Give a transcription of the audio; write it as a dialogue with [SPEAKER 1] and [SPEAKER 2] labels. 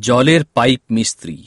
[SPEAKER 1] জলের পাইপ মিস্ত্রি।